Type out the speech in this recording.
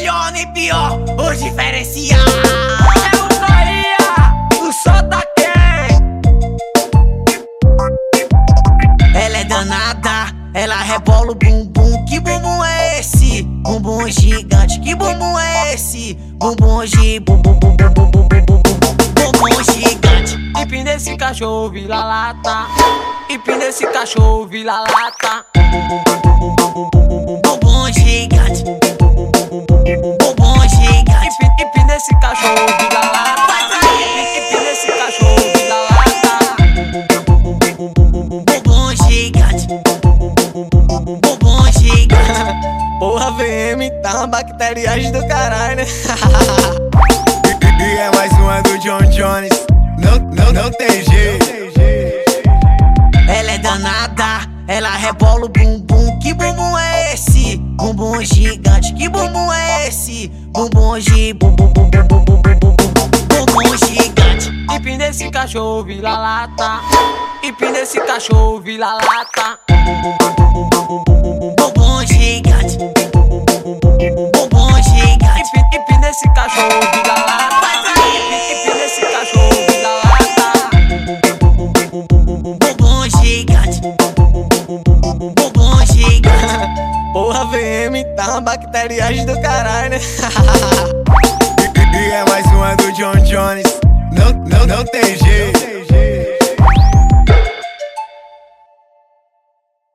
melhor nem pior, o diferencial. É o Bahia, o tá quem? Ela é danada, ela rebola o bumbum. Que bumbum é esse? Bumbum gigante. Que bumbum é esse? Bumbum gigante. Bumbum, bumbum, bumbum, bumbum, bumbum, bumbum gigante. Empina desse cachorro, vira lata. Empina desse cachorro, vira lata. Bum, bum, bum, bum, bum, VM tá uma bacteriagem do caralho, né? E é mais uma do John Jones. Não, não, não tem jeito. Ela é danada, ela rebola o bumbum. Que bumbum é esse? Bumbum gigante. Que bumbum é esse? Bumbum gigante. Bumbum, bumbum, bumbum, bumbum, bumbum, bumbum gigante. Empina desse cachorro, vira lata. Empina desse cachorro, vira lata. Bum, bum, bum, bum, bum, Bum, bum, bum, bum, bum, bum, bum, bum. Bumbum gigante. Bumbum gigante. Porra, VM tá uma bacteriagem do caralho, né? E é mais uma do John Jones. Não, não, não tem jeito.